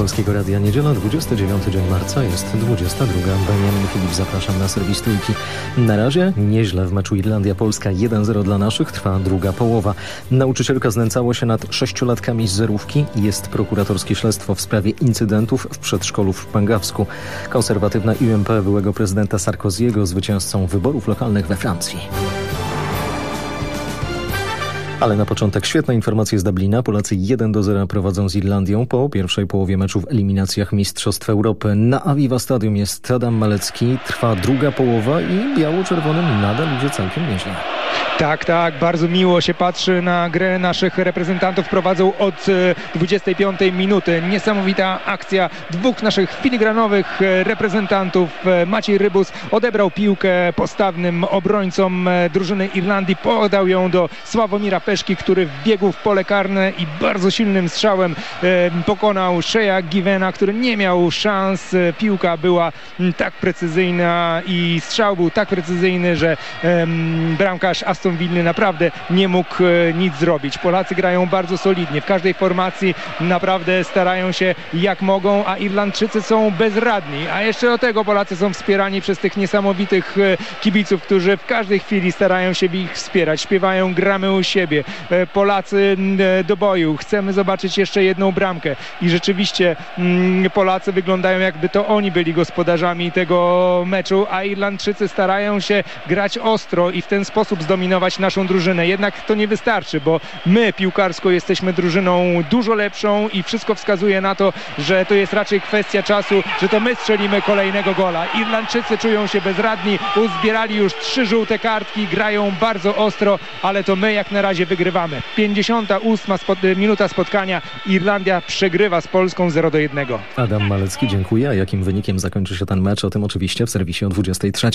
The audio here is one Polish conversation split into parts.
Polskiego Radia Niedziela, 29 dzień marca, jest 22. Benjamin Filip, zapraszam na serwis Trójki. Na razie nieźle w meczu Irlandia-Polska 1-0 dla naszych, trwa druga połowa. Nauczycielka znęcała się nad sześciolatkami z zerówki. Jest prokuratorskie śledztwo w sprawie incydentów w przedszkolu w Szpangawsku. Konserwatywna UMP byłego prezydenta Sarkoziego zwycięzcą wyborów lokalnych we Francji. Ale na początek świetna informacja z Dublina. Polacy 1 do 0 prowadzą z Irlandią po pierwszej połowie meczu w eliminacjach Mistrzostw Europy. Na Aviva Stadium jest Adam Malecki. Trwa druga połowa i biało-czerwonym nadal idzie całkiem nieźle. Tak, tak, bardzo miło się patrzy na grę naszych reprezentantów. Prowadzą od 25 e, minuty. Niesamowita akcja dwóch naszych filigranowych e, reprezentantów. E, Maciej Rybus odebrał piłkę postawnym obrońcom drużyny Irlandii, podał ją do Sławomira Peszki, który wbiegł w pole karne i bardzo silnym strzałem pokonał Sheja Givena, który nie miał szans. Piłka była tak precyzyjna i strzał był tak precyzyjny, że bramkarz Aston Aston Villa naprawdę nie mógł e, nic zrobić. Polacy grają bardzo solidnie. W każdej formacji naprawdę starają się jak mogą, a Irlandczycy są bezradni. A jeszcze do tego Polacy są wspierani przez tych niesamowitych e, kibiców, którzy w każdej chwili starają się ich wspierać. Śpiewają gramy u siebie. E, Polacy do boju. Chcemy zobaczyć jeszcze jedną bramkę. I rzeczywiście Polacy wyglądają jakby to oni byli gospodarzami tego meczu, a Irlandczycy starają się grać ostro i w ten sposób zdominować naszą drużynę. Jednak to nie wystarczy, bo my piłkarsko jesteśmy drużyną dużo lepszą i wszystko wskazuje na to, że to jest raczej kwestia czasu, że to my strzelimy kolejnego gola. Irlandczycy czują się bezradni, uzbierali już trzy żółte kartki, grają bardzo ostro, ale to my jak na razie wygrywamy. 58 spod minuta spotkania. Irlandia przegrywa z Polską 0 do 1. Adam Malecki, dziękuję. A jakim wynikiem zakończy się ten mecz? O tym oczywiście w serwisie o 23.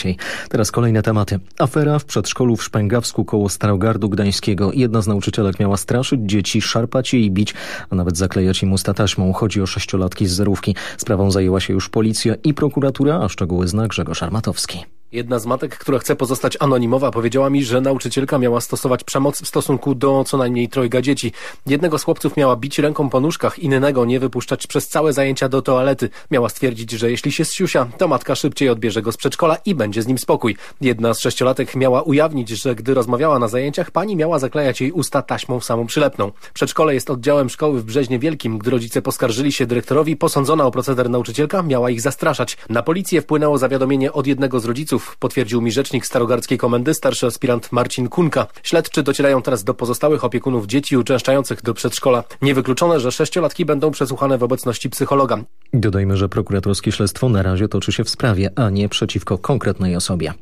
Teraz kolejne tematy. Afera w przedszkolu w Szpęgawsku koło Starogardu Gdańskiego. Jedna z nauczycielek miała straszyć dzieci, szarpać je i bić, a nawet zaklejać im usta taśmą. Chodzi o sześciolatki z zerówki. Sprawą zajęła się już policja i prokuratura, a szczegóły zna Grzegorz Armatowski. Jedna z matek, która chce pozostać anonimowa, powiedziała mi, że nauczycielka miała stosować przemoc w stosunku do co najmniej trojga dzieci. Jednego z chłopców miała bić ręką po nóżkach, innego nie wypuszczać przez całe zajęcia do toalety. Miała stwierdzić, że jeśli się zsiusia, to matka szybciej odbierze go z przedszkola i będzie z nim spokój. Jedna z sześciolatek miała ujawnić, że gdy rozmawiała na zajęciach, pani miała zaklejać jej usta taśmą samą przylepną. Przedszkole jest oddziałem szkoły w Brzeźnie Wielkim. Gdy rodzice poskarżyli się dyrektorowi, posądzona o proceder nauczycielka miała ich zastraszać. Na policję wpłynęło zawiadomienie od jednego z rodziców, potwierdził mi rzecznik Starogardzkiej Komendy, starszy aspirant Marcin Kunka. Śledczy docierają teraz do pozostałych opiekunów dzieci uczęszczających do przedszkola. Niewykluczone, że sześciolatki będą przesłuchane w obecności psychologa. Dodajmy, że prokuratorskie śledztwo na razie toczy się w sprawie, a nie przeciwko konkretnej osobie.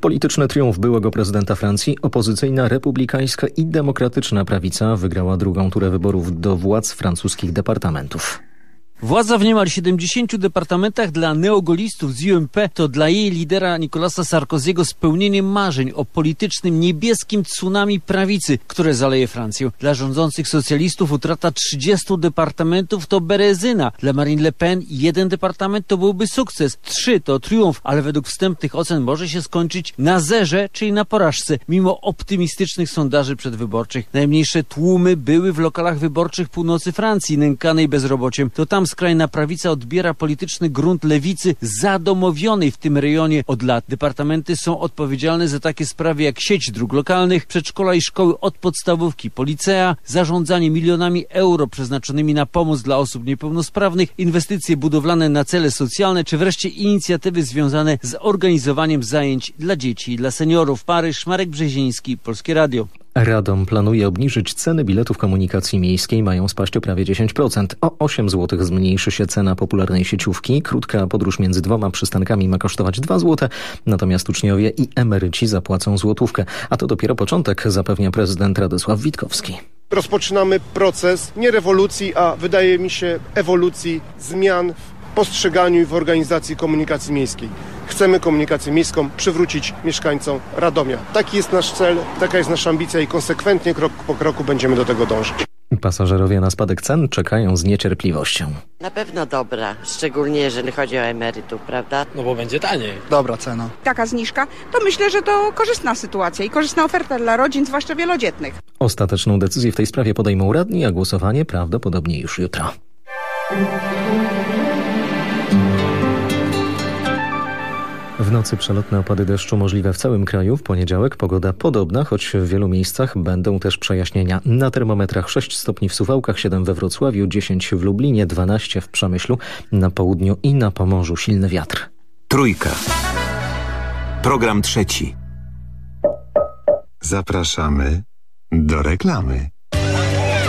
Polityczny triumf byłego prezydenta Francji, opozycyjna republikańska i demokratyczna prawica wygrała drugą turę wyborów do władz francuskich departamentów. Władza w niemal 70 departamentach dla neogolistów z UMP to dla jej lidera Nicolasa Sarkoziego spełnienie marzeń o politycznym niebieskim tsunami prawicy, które zaleje Francję. Dla rządzących socjalistów utrata 30 departamentów to berezyna. Dla Marine Le Pen jeden departament to byłby sukces, trzy to triumf, ale według wstępnych ocen może się skończyć na zerze, czyli na porażce, mimo optymistycznych sondaży przedwyborczych. Najmniejsze tłumy były w lokalach wyborczych północy Francji, nękanej bezrobociem. To tam skrajna prawica odbiera polityczny grunt lewicy zadomowionej w tym rejonie od lat. Departamenty są odpowiedzialne za takie sprawy jak sieć dróg lokalnych, przedszkola i szkoły od podstawówki, policea, zarządzanie milionami euro przeznaczonymi na pomoc dla osób niepełnosprawnych, inwestycje budowlane na cele socjalne, czy wreszcie inicjatywy związane z organizowaniem zajęć dla dzieci i dla seniorów. Paryż, Marek Brzeziński, Polskie Radio. Radom planuje obniżyć ceny biletów komunikacji miejskiej, mają spaść o prawie 10%. O 8 zł zmniejszy się cena popularnej sieciówki. Krótka podróż między dwoma przystankami ma kosztować 2 zł, natomiast uczniowie i emeryci zapłacą złotówkę. A to dopiero początek, zapewnia prezydent Radosław Witkowski rozpoczynamy proces nie rewolucji, a wydaje mi się ewolucji zmian postrzeganiu i w organizacji komunikacji miejskiej. Chcemy komunikację miejską przywrócić mieszkańcom Radomia. Taki jest nasz cel, taka jest nasza ambicja i konsekwentnie krok po kroku będziemy do tego dążyć. Pasażerowie na spadek cen czekają z niecierpliwością. Na pewno dobra, szczególnie jeżeli chodzi o emerytów, prawda? No bo będzie taniej. Dobra cena. Taka zniżka, to myślę, że to korzystna sytuacja i korzystna oferta dla rodzin, zwłaszcza wielodzietnych. Ostateczną decyzję w tej sprawie podejmą radni, a głosowanie prawdopodobnie już jutro. W nocy przelotne opady deszczu możliwe w całym kraju. W poniedziałek pogoda podobna, choć w wielu miejscach będą też przejaśnienia. Na termometrach 6 stopni w Suwałkach, 7 we Wrocławiu, 10 w Lublinie, 12 w Przemyślu. Na południu i na Pomorzu silny wiatr. Trójka. Program trzeci. Zapraszamy do reklamy.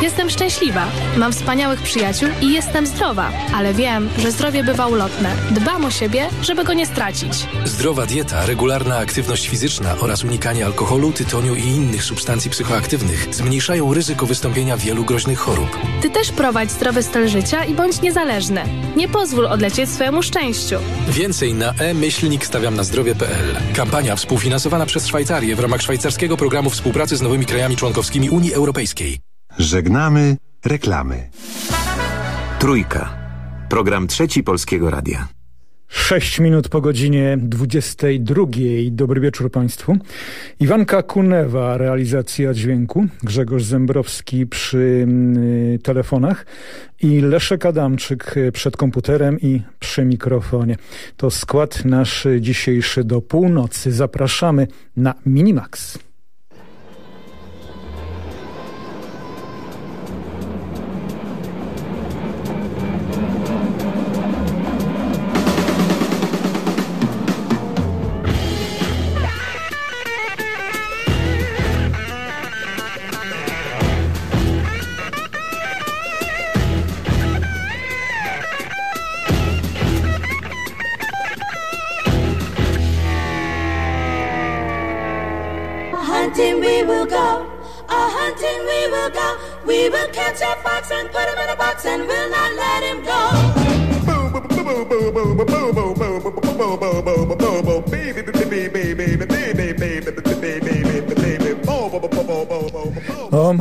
Jestem szczęśliwa, mam wspaniałych przyjaciół i jestem zdrowa, ale wiem, że zdrowie bywa ulotne. Dbam o siebie, żeby go nie stracić. Zdrowa dieta, regularna aktywność fizyczna oraz unikanie alkoholu, tytoniu i innych substancji psychoaktywnych zmniejszają ryzyko wystąpienia wielu groźnych chorób. Ty też prowadź zdrowy styl życia i bądź niezależny. Nie pozwól odlecieć swojemu szczęściu. Więcej na e-myślnik stawiam na zdrowie.pl. Kampania współfinansowana przez Szwajcarię w ramach szwajcarskiego programu współpracy z nowymi krajami członkowskimi Unii Europejskiej. Żegnamy reklamy. Trójka. Program trzeci Polskiego Radia. 6 minut po godzinie 22. Dobry wieczór Państwu. Iwanka Kunewa, realizacja dźwięku, Grzegorz Zembrowski przy y, telefonach i Leszek Adamczyk przed komputerem i przy mikrofonie. To skład nasz dzisiejszy do północy. Zapraszamy na Minimax.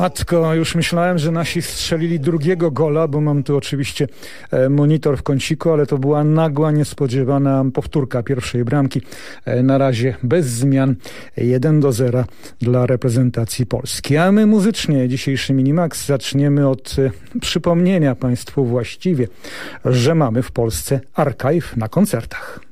Matko, już myślałem, że nasi strzelili drugiego gola, bo mam tu oczywiście e, monitor w kąciku, ale to była nagła, niespodziewana powtórka pierwszej bramki. E, na razie bez zmian 1 do 0 dla reprezentacji Polski. A my muzycznie dzisiejszy Minimax zaczniemy od e, przypomnienia Państwu właściwie, że mamy w Polsce archive na koncertach.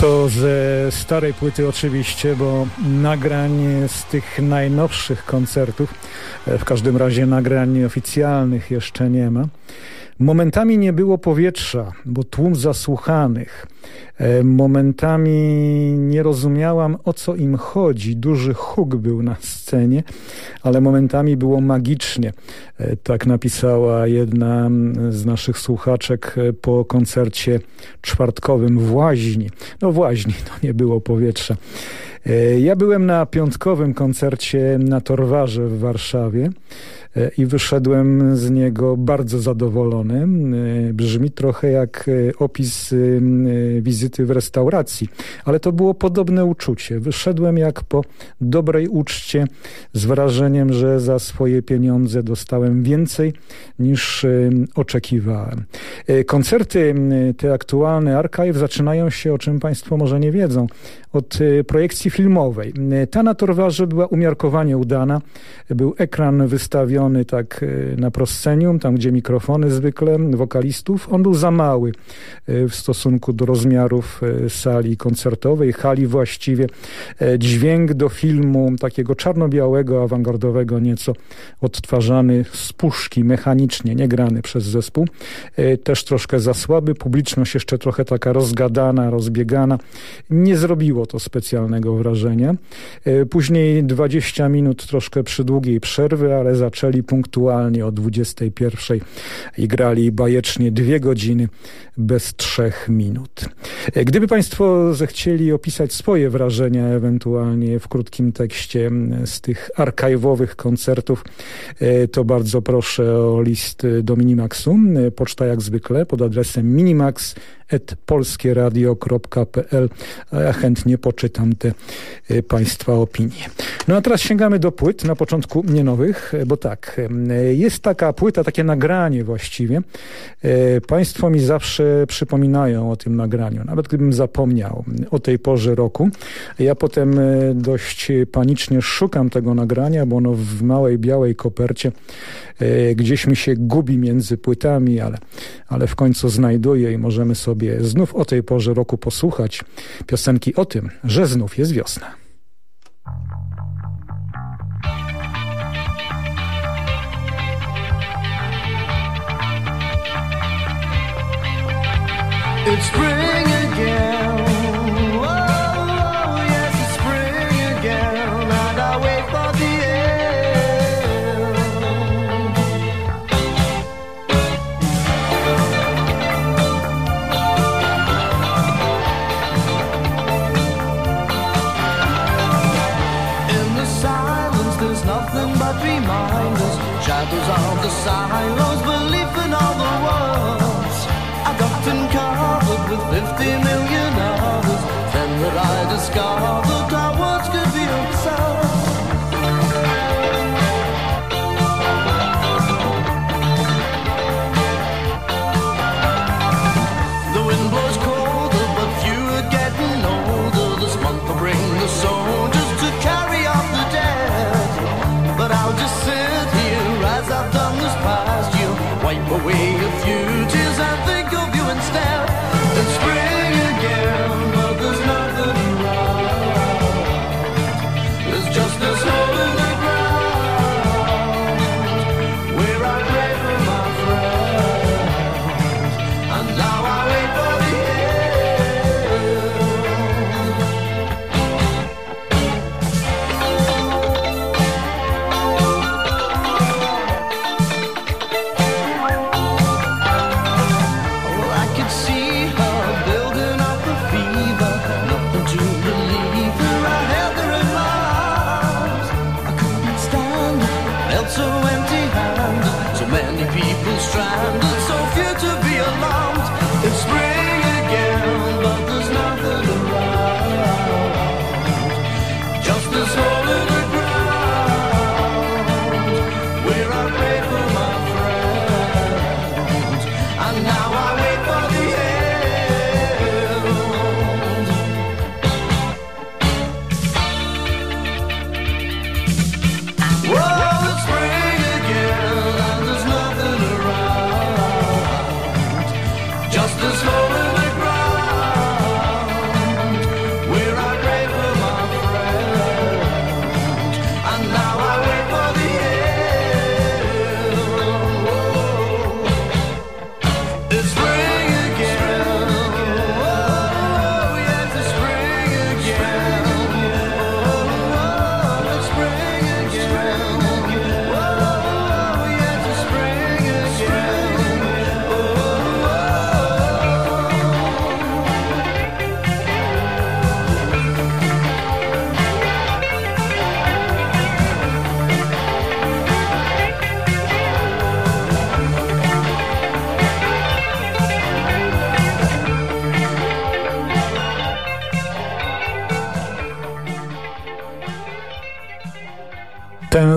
To ze starej płyty oczywiście, bo nagrań z tych najnowszych koncertów, e, w każdym razie nagrań oficjalnych jeszcze nie ma. Momentami nie było powietrza, bo tłum zasłuchanych. E, momentami nie rozumiałam o co im chodzi. Duży huk był na scenie, ale momentami było magicznie. E, tak napisała jedna z naszych słuchaczek e, po koncercie czwartkowym w Łaźni. No w Łaźni to nie było powietrza. Ja byłem na piątkowym koncercie na Torwarze w Warszawie. E, i wyszedłem z niego bardzo zadowolony. E, brzmi trochę jak e, opis wizyty w restauracji, ale to było podobne uczucie. Wyszedłem jak po dobrej uczcie z wrażeniem, że za swoje pieniądze dostałem więcej niż oczekiwałem. Koncerty te aktualne Archive zaczynają się, o czym Państwo może nie wiedzą, od projekcji filmowej. Ta na Torwarze była umiarkowanie udana. Był ekran wystawiony tak e, na proscenium, tam gdzie mikrofony zwykle wokalistów, on był za mały e, w stosunku do rozmiarów e, sali koncertowej, hali właściwie. Dźwięk do filmu takiego czarno-białego, awangardowego nieco odtwarzany z puszki mechanicznie, nie grany przez zespół. Też troszkę za słaby, publiczność jeszcze trochę taka rozgadana, rozbiegana. Nie zrobiło to specjalnego wrażenia. Później 20 minut troszkę przy długiej przerwy, ale zaczęli zaczęli punktualnie o 21 i grali bajecznie dwie godziny bez trzech minut. Gdyby Państwo zechcieli opisać swoje wrażenia, ewentualnie w krótkim tekście z tych archiwowych koncertów, e, to bardzo proszę o list do Minimaxu. E, poczta jak zwykle pod adresem minimax polskieradio.pl ja chętnie poczytam te Państwa opinie. No a teraz sięgamy do płyt, na początku nie nowych, bo tak, jest taka płyta, takie nagranie właściwie. Państwo mi zawsze przypominają o tym nagraniu, nawet gdybym zapomniał o tej porze roku. Ja potem dość panicznie szukam tego nagrania, bo ono w małej białej kopercie gdzieś mi się gubi między płytami, ale, ale w końcu znajduję i możemy sobie znów o tej porze roku posłuchać piosenki o tym, że znów jest wiosna. It's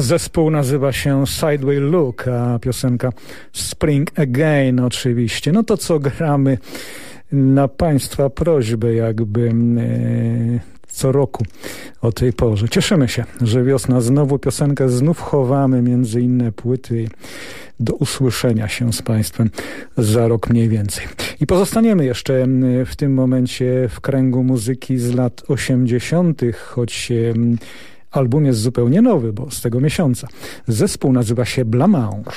zespół nazywa się Sideway Look, a piosenka Spring Again oczywiście. No to co gramy na Państwa prośbę jakby e, co roku o tej porze. Cieszymy się, że wiosna znowu piosenkę znów chowamy między inne płyty do usłyszenia się z Państwem za rok mniej więcej. I pozostaniemy jeszcze w tym momencie w kręgu muzyki z lat 80., choć album jest zupełnie nowy, bo z tego miesiąca. Zespół nazywa się Blamange.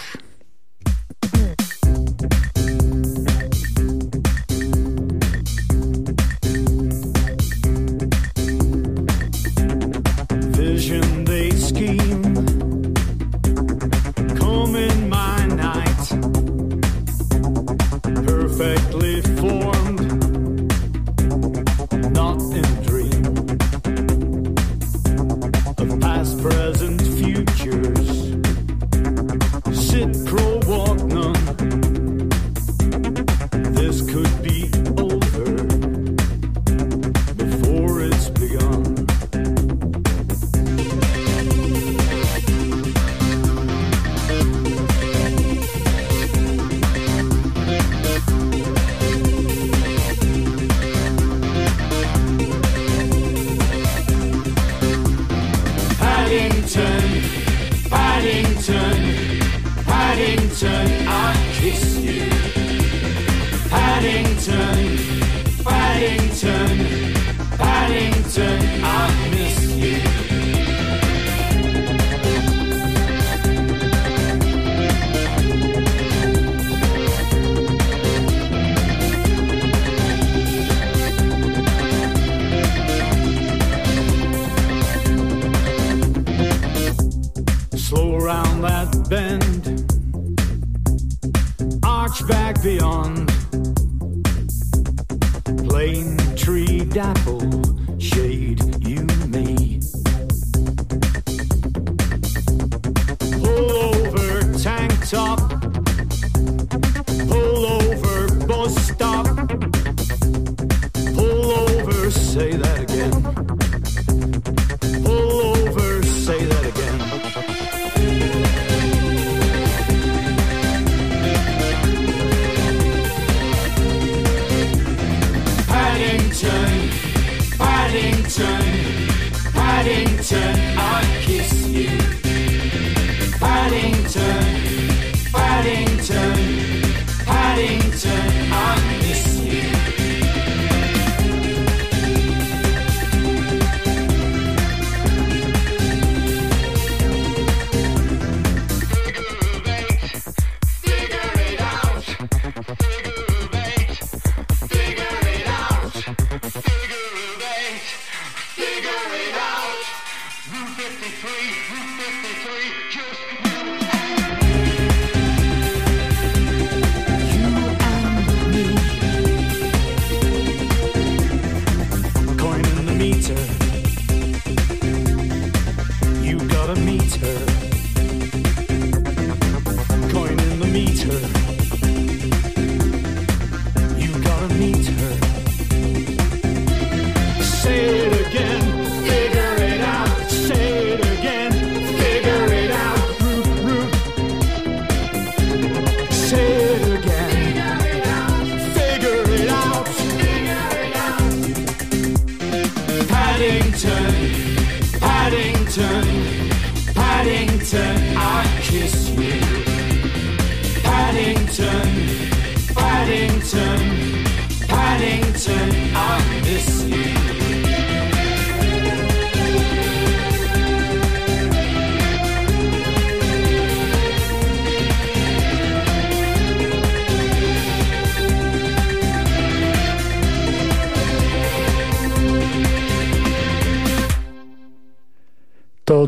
I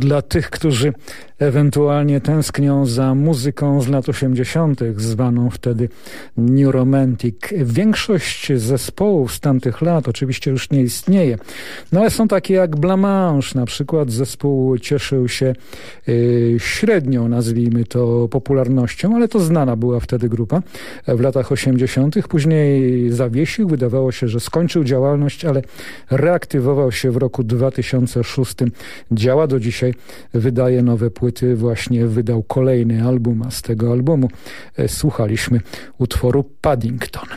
dla tych, którzy ewentualnie tęsknią za muzyką z lat 80., zwaną wtedy New Romantic. Większość zespołów z tamtych lat oczywiście już nie istnieje, no ale są takie jak Blamange, na przykład zespół cieszył się y, średnią, nazwijmy to, popularnością, ale to znana była wtedy grupa w latach 80., później zawiesił, wydawało się, że skończył działalność, ale reaktywował się w roku 2006. Działa do dzisiaj wydaje nowe płyty, właśnie wydał kolejny album, a z tego albumu e, słuchaliśmy utworu Paddington.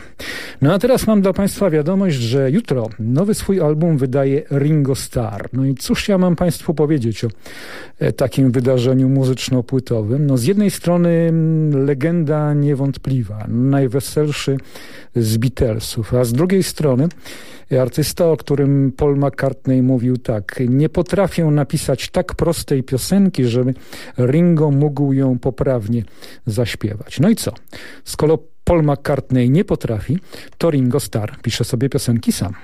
No a teraz mam dla Państwa wiadomość, że jutro nowy swój album wydaje Ringo Starr. No i cóż ja mam Państwu powiedzieć o e, takim wydarzeniu muzyczno-płytowym? No z jednej strony mm, legenda niewątpliwa, najweselszy z Beatlesów, a z drugiej strony artysta, o którym Paul McCartney mówił tak, nie potrafię napisać tak prostej piosenki, żeby Ringo mógł ją poprawnie zaśpiewać. No i co? Skoro Paul McCartney nie potrafi, to Ringo Starr pisze sobie piosenki sam.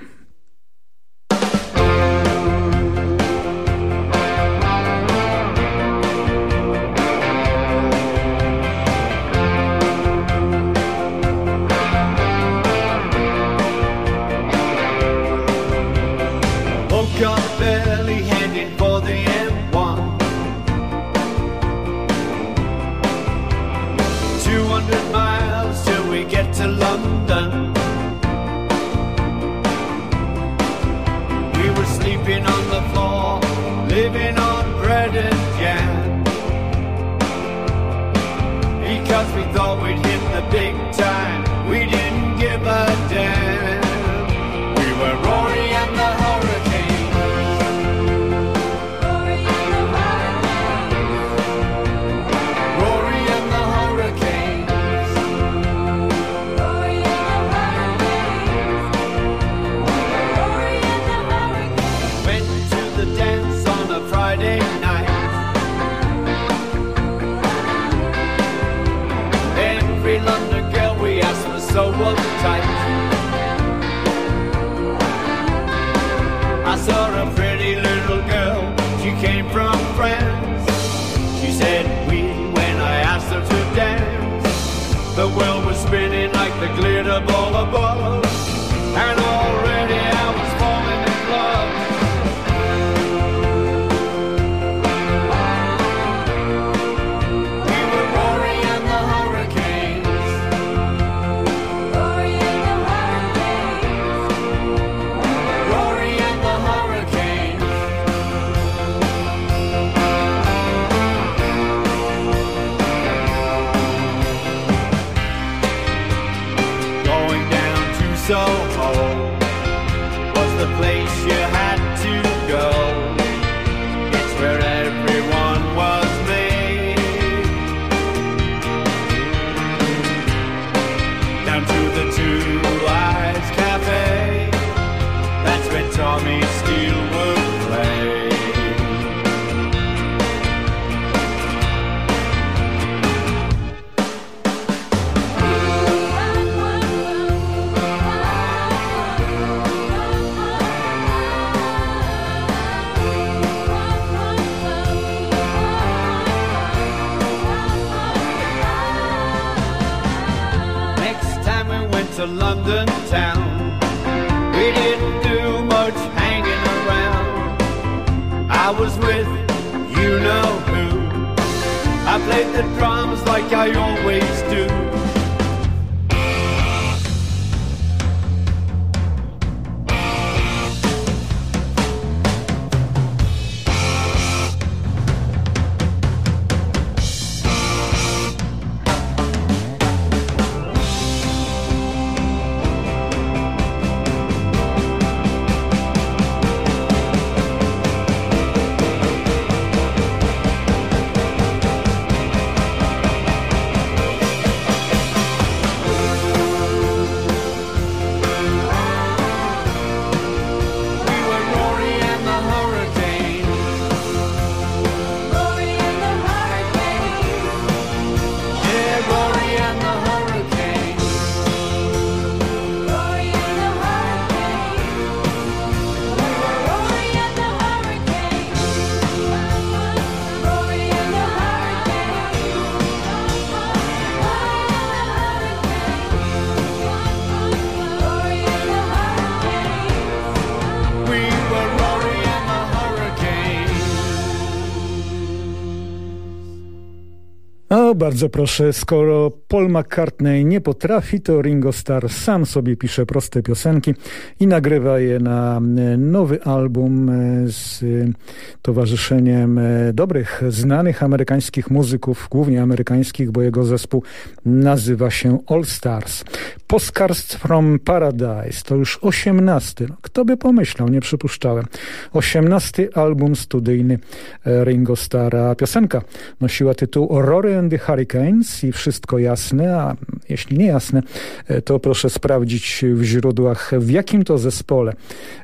Bardzo proszę, skoro Paul McCartney nie potrafi, to Ringo Starr sam sobie pisze proste piosenki i nagrywa je na e, nowy album e, z towarzyszeniem e, dobrych, znanych amerykańskich muzyków, głównie amerykańskich, bo jego zespół nazywa się All Stars. Postcards from Paradise to już osiemnasty, kto by pomyślał, nie przypuszczałem, osiemnasty album studyjny Ringo Starra. Piosenka nosiła tytuł Rory and the Hurricanes i wszystko jasne, a jeśli nie jasne, e, to proszę sprawdzić w źródłach, w jakim to zespole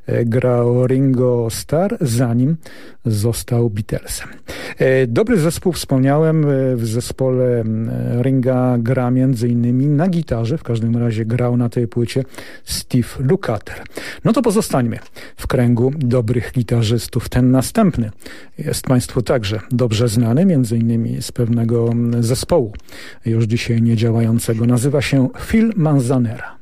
e, grał Ringo Starr, zanim został Beatlesem. E, dobry zespół wspomniałem, w zespole Ringa gra między innymi na gitarze, w każdym razie grał na tej płycie Steve Lukather. No to pozostańmy w kręgu dobrych gitarzystów. Ten następny jest Państwu także dobrze znany, między innymi z pewnego zespołu, już dzisiaj niedziałającego. Nazywa się Phil Manzanera.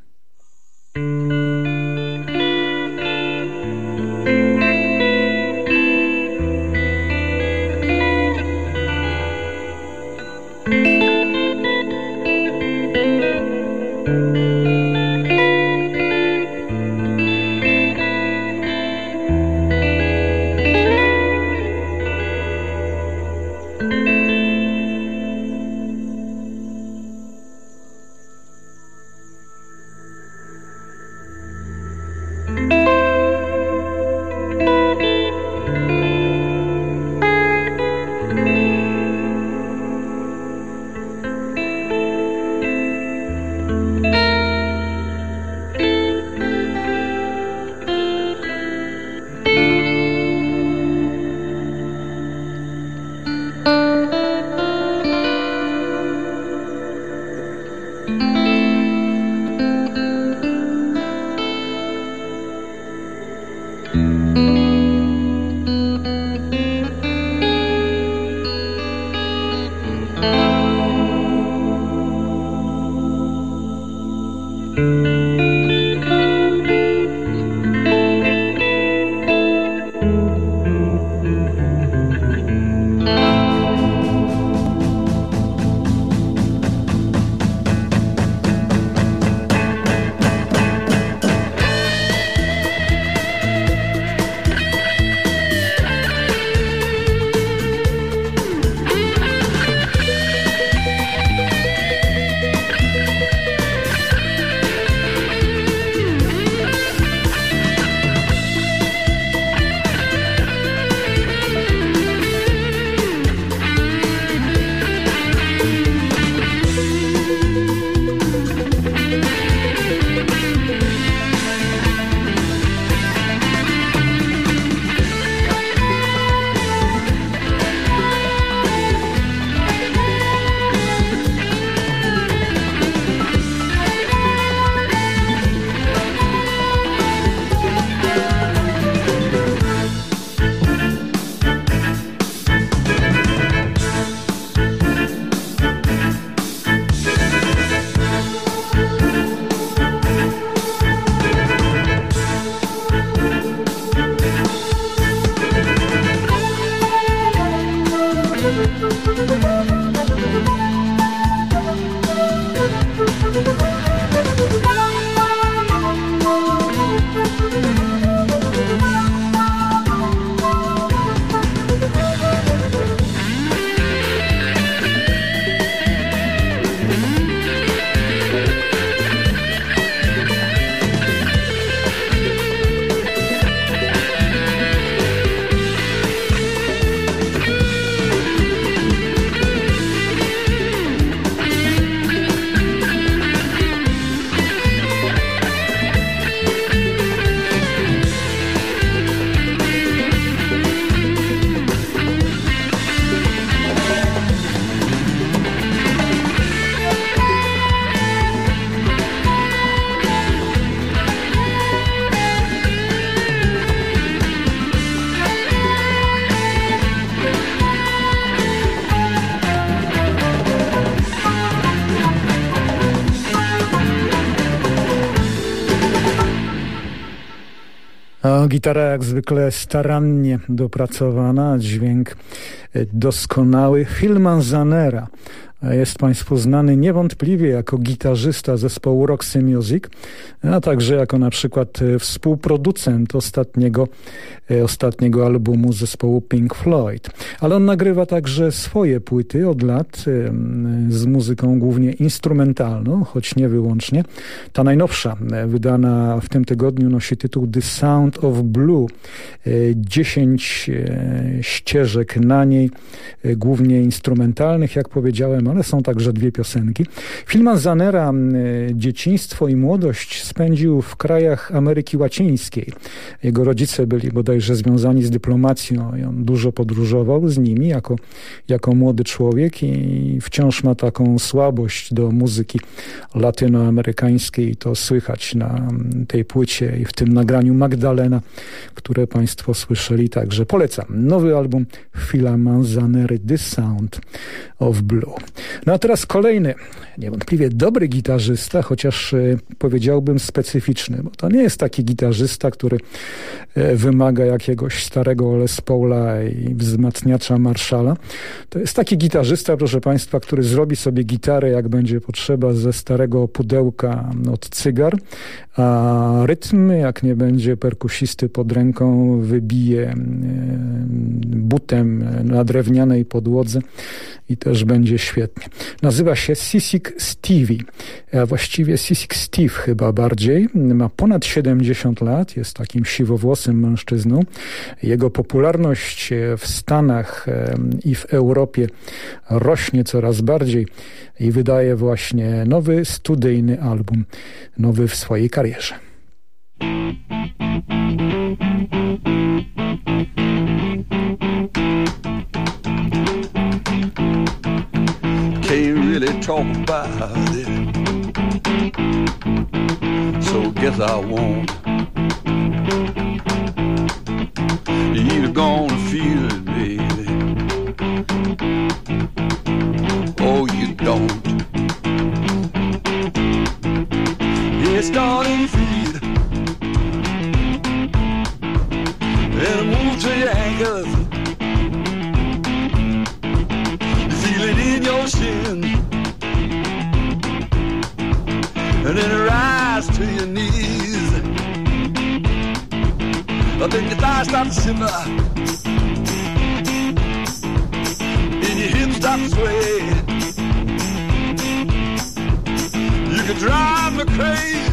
Gitara jak zwykle starannie dopracowana, dźwięk doskonały Filman Zanera. Jest Państwu znany niewątpliwie jako gitarzysta zespołu Roxy Music, a także jako na przykład e, współproducent ostatniego, e, ostatniego albumu zespołu Pink Floyd. Ale on nagrywa także swoje płyty od lat e, z muzyką głównie instrumentalną, choć nie wyłącznie. Ta najnowsza, wydana w tym tygodniu, nosi tytuł The Sound of Blue. Dziesięć ścieżek na niej, głównie instrumentalnych, jak powiedziałem, są także dwie piosenki. Filman Zanera dzieciństwo i młodość spędził w krajach Ameryki Łacińskiej. Jego rodzice byli bodajże związani z dyplomacją i on dużo podróżował z nimi jako, jako młody człowiek i wciąż ma taką słabość do muzyki latynoamerykańskiej i to słychać na tej płycie i w tym nagraniu Magdalena, które Państwo słyszeli także. Polecam. Nowy album Phila Manzanery The Sound of Blue. No a teraz kolejny, niewątpliwie dobry gitarzysta, chociaż e, powiedziałbym specyficzny, bo to nie jest taki gitarzysta, który e, wymaga jakiegoś starego Les Paula i wzmacniacza Marszala. To jest taki gitarzysta, proszę Państwa, który zrobi sobie gitarę, jak będzie potrzeba, ze starego pudełka od cygar, a rytm, jak nie będzie perkusisty pod ręką, wybije e, butem na drewnianej podłodze i też będzie świetnie. Nazywa się Sisik Stevie, a właściwie Sisik Steve chyba bardziej. Ma ponad 70 lat, jest takim siwowłosym mężczyzną. Jego popularność w Stanach i w Europie rośnie coraz bardziej i wydaje właśnie nowy studyjny album, nowy w swojej karierze. Can't really talk about it. So guess I won't. You're gonna feel it, Yeah, starting feet. And move to your ankles. Feel it in your shin. And then rise to your knees. But then your thighs start to simmer. And your hips start to sway. You can drive me crazy.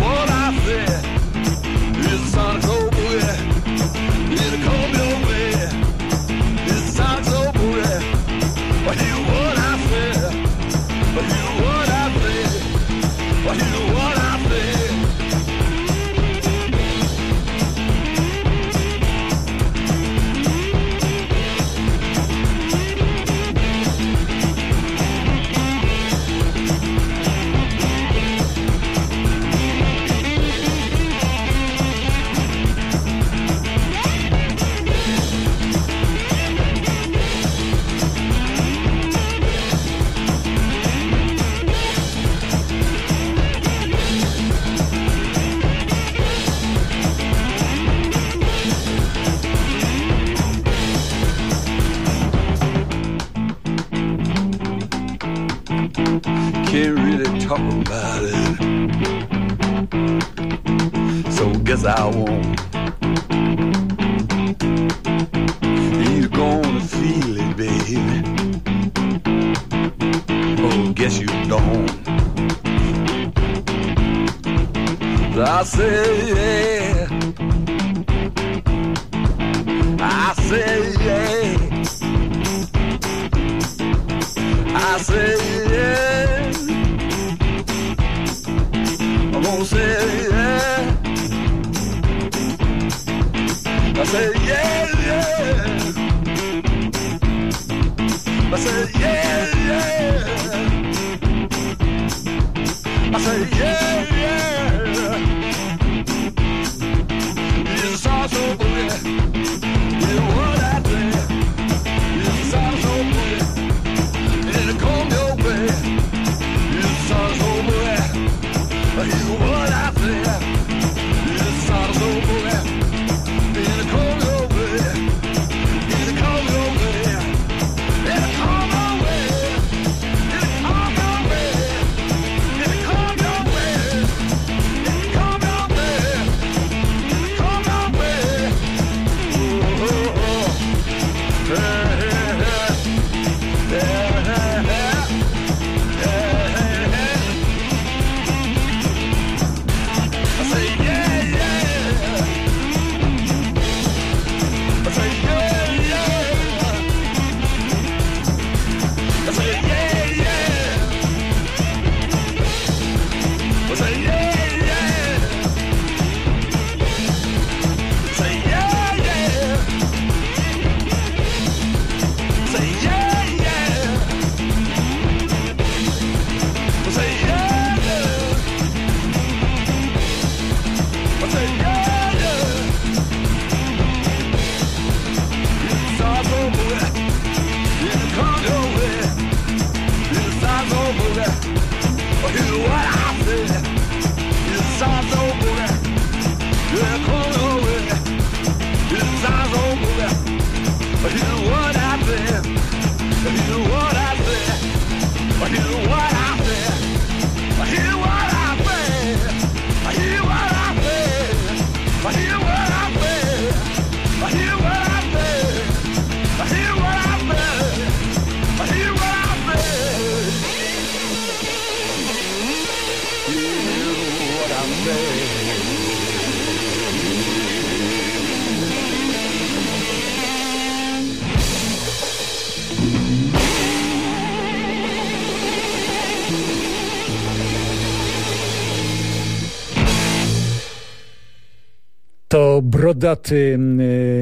brodaty,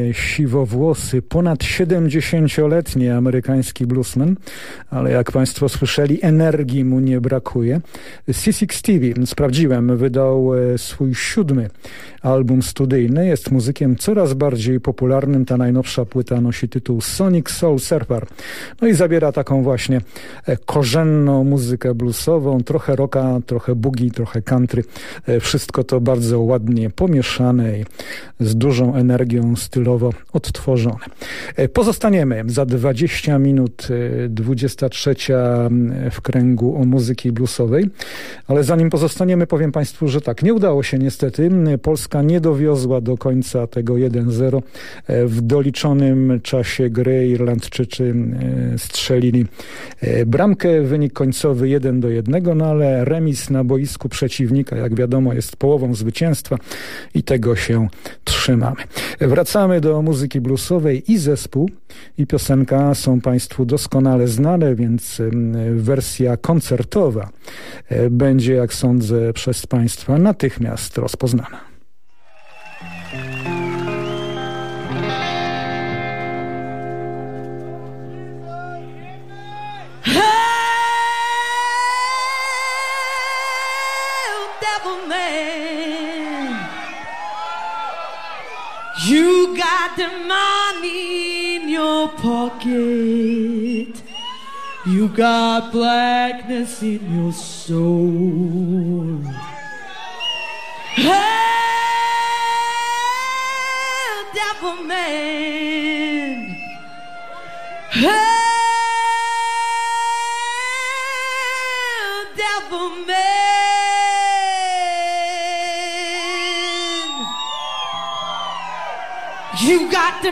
y, siwowłosy, ponad 70-letni amerykański bluesman, ale jak Państwo słyszeli, energii mu nie brakuje. C6 Stevie, sprawdziłem, wydał e, swój siódmy album studyjny. Jest muzykiem coraz bardziej popularnym. Ta najnowsza płyta nosi tytuł Sonic Soul Surfer. No i zabiera taką właśnie e, korzenną muzykę bluesową, trochę rocka, trochę boogie, trochę country. E, Wszystko to bardzo ładnie pomieszane i z dużą energią stylowo odtworzone. Pozostaniemy za 20 minut, e, 23 w kręgu muzyki bluesowej, ale zanim pozostaniemy, powiem Państwu, że tak, nie udało się niestety. Polska nie dowiozła do końca tego 1-0. E, W doliczonym czasie gry Irlandczycy e, strzelili e, bramkę, wynik końcowy 1 do 1, no ale remis na boisku przeciwnika, jak wiadomo, jest połową zwycięstwa i tego się trzymamy. Wracamy do muzyki bluesowej i zespół i piosenka są Państwu doskonale znane, więc wersja koncertowa e, będzie, jak sądzę, przez Państwa natychmiast rozpoznana. You got the money in your pocket. You got blackness in your soul. Hell, devil man. Hell, devil man. You got the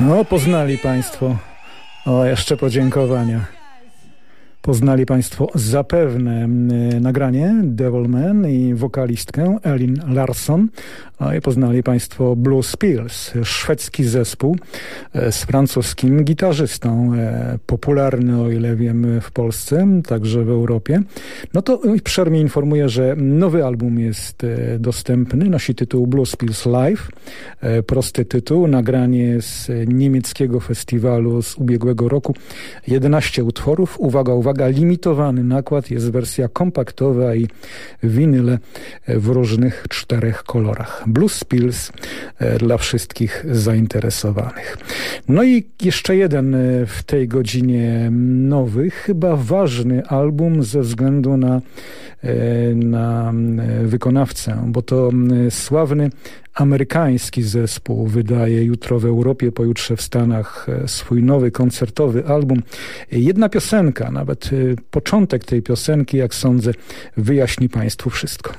No, poznali Państwo. O, jeszcze podziękowania. Poznali Państwo zapewne mm, nagranie Devilman i wokalistkę Elin Larsson. Poznali Państwo Blues Pills, szwedzki zespół e, z francuskim gitarzystą, e, popularny o ile wiem w Polsce, także w Europie. No to przerwnie informuję, że nowy album jest e, dostępny, nosi tytuł Blues Pills Live. Prosty tytuł, nagranie z niemieckiego festiwalu z ubiegłego roku. 11 utworów, uwaga, uwaga, limitowany nakład, jest wersja kompaktowa i winyle w różnych czterech kolorach. Blues Pills e, dla wszystkich zainteresowanych. No i jeszcze jeden e, w tej godzinie nowy, chyba ważny album ze względu na, e, na wykonawcę, bo to sławny amerykański zespół wydaje jutro w Europie, pojutrze w Stanach swój nowy koncertowy album. Jedna piosenka, nawet początek tej piosenki, jak sądzę, wyjaśni Państwu wszystko.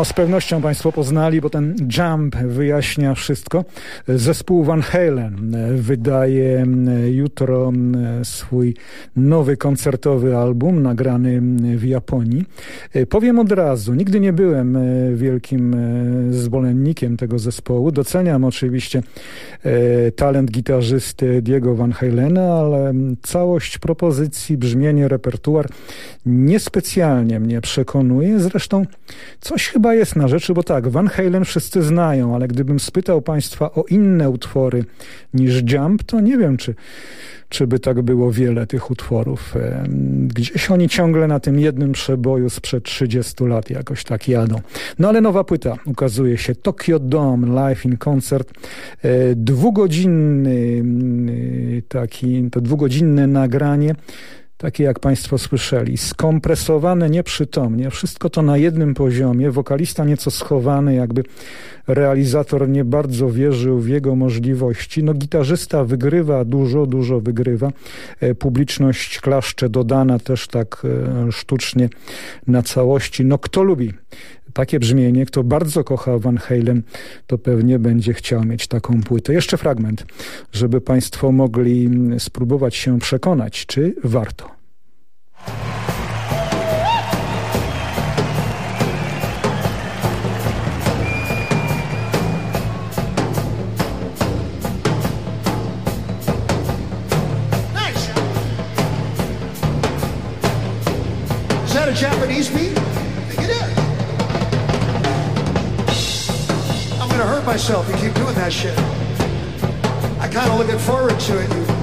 A z pewnością Państwo poznali, bo ten jump wyjaśnia wszystko. Zespół Van Halen wydaje jutro swój nowy koncertowy album, nagrany w Japonii. Powiem od razu, nigdy nie byłem wielkim zwolennikiem tego zespołu. Doceniam oczywiście talent gitarzysty Diego Van Halena, ale całość propozycji, brzmienie, repertuar niespecjalnie mnie przekonuje. Zresztą coś chyba jest na rzeczy, bo tak, Van Halen wszyscy znają, ale gdybym spytał Państwa o inne utwory niż Jump, to nie wiem, czy, czy by tak było wiele tych utworów. Gdzieś oni ciągle na tym jednym przeboju sprzed 30 lat jakoś tak jadą. No ale nowa płyta ukazuje się Tokyo Dome Live in Concert. Dwugodzinny taki, to dwugodzinne nagranie takie jak Państwo słyszeli, skompresowane nieprzytomnie, wszystko to na jednym poziomie, wokalista nieco schowany, jakby realizator nie bardzo wierzył w jego możliwości. No gitarzysta wygrywa, dużo, dużo wygrywa. Publiczność klaszcze dodana też tak sztucznie na całości. No kto lubi takie brzmienie, kto bardzo kocha Van Halen, to pewnie będzie chciał mieć taką płytę. Jeszcze fragment, żeby Państwo mogli spróbować się przekonać, czy warto. Myself you keep doing that shit. I kind of looking forward to it.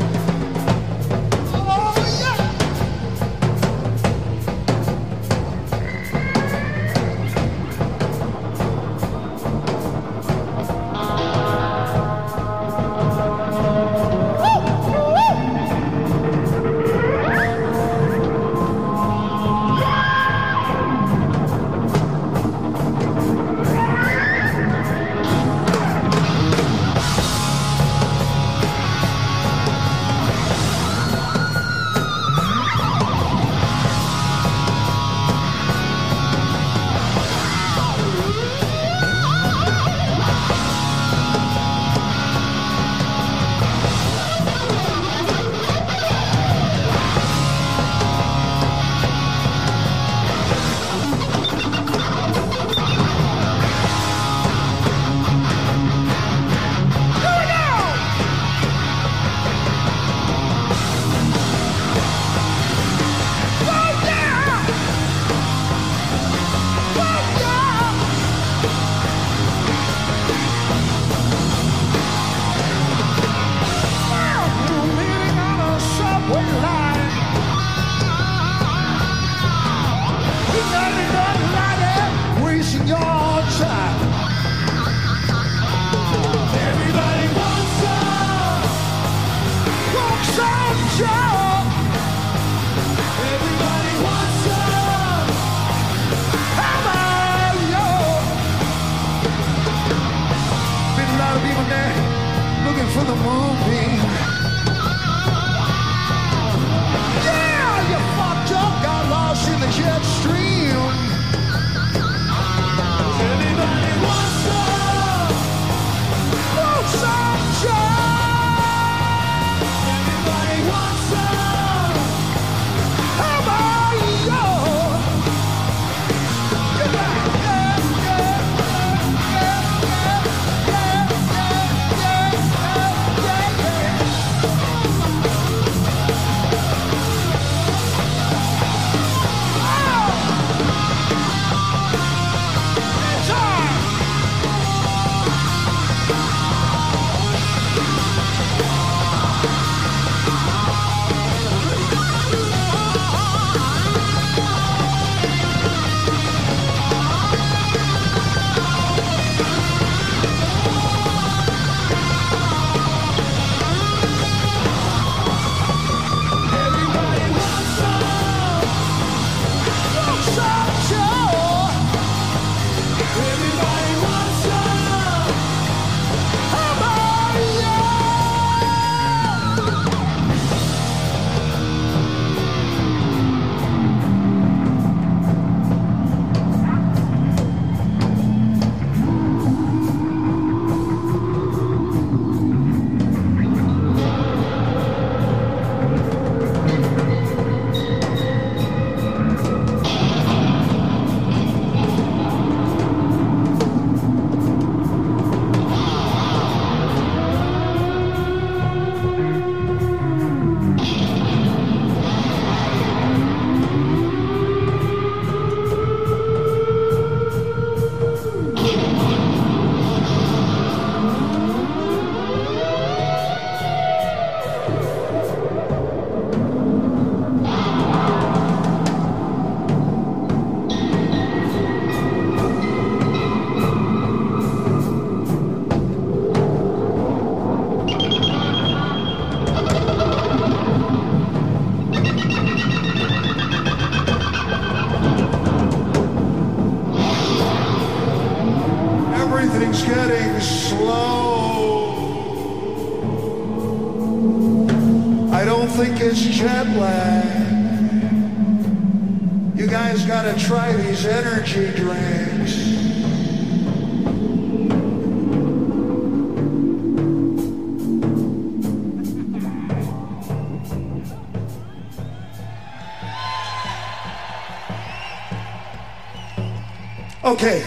OK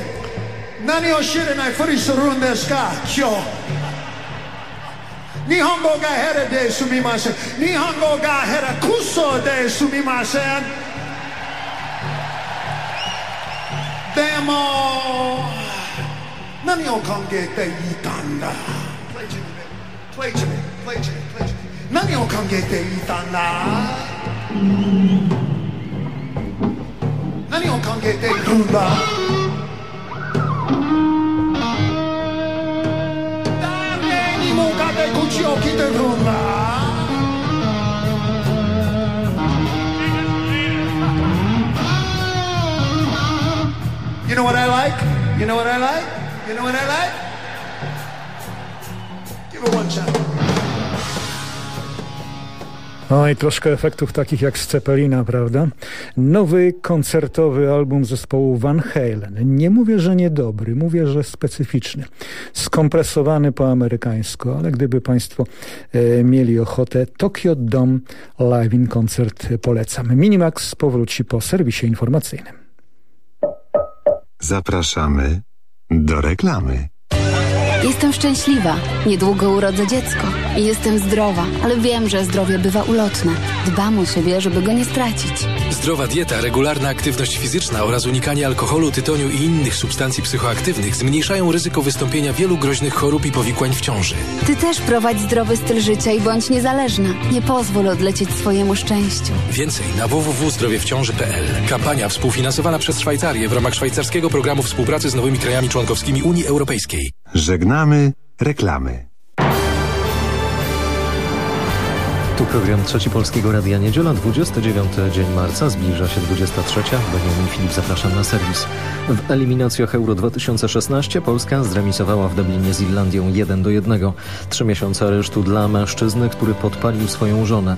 何を知らないふりするんですか？今日。日本語が下手ですみません。日本語が下手くそですみません。でも、何を考えていたんだ？何を考えていたんだ？何を考えているんだ？You know what I like? You know what I like? You know what I like? Give it one shot. Oj, troszkę efektów takich jak z Cepelina, prawda? Nowy koncertowy album zespołu Van Halen. Nie mówię, że niedobry, mówię, że specyficzny. Skompresowany po amerykańsku, ale gdyby Państwo e, mieli ochotę, Tokyo Dome Live in Concert polecam. Minimax powróci po serwisie informacyjnym. Zapraszamy do reklamy. Jestem szczęśliwa. Niedługo urodzę dziecko. Jestem zdrowa, ale wiem, że zdrowie bywa ulotne. Dbam o siebie, żeby go nie stracić. Zdrowa dieta, regularna aktywność fizyczna oraz unikanie alkoholu, tytoniu i innych substancji psychoaktywnych zmniejszają ryzyko wystąpienia wielu groźnych chorób i powikłań w ciąży. Ty też prowadź zdrowy styl życia i bądź niezależna. Nie pozwól odlecieć swojemu szczęściu. Więcej na www.zdrowiewciąży.pl. Kampania współfinansowana przez Szwajcarię w ramach szwajcarskiego programu współpracy z nowymi krajami członkowskimi Unii Europejskiej. Żegnamy reklamy. Tu program Trzeci Polskiego Radia Niedziela, 29 dzień marca, zbliża się 23. Benjamin Filip zapraszam na serwis. W eliminacjach Euro 2016 Polska zremisowała w Dublinie z Irlandią 1 do 1. Trzy miesiące aresztu dla mężczyzny, który podpalił swoją żonę.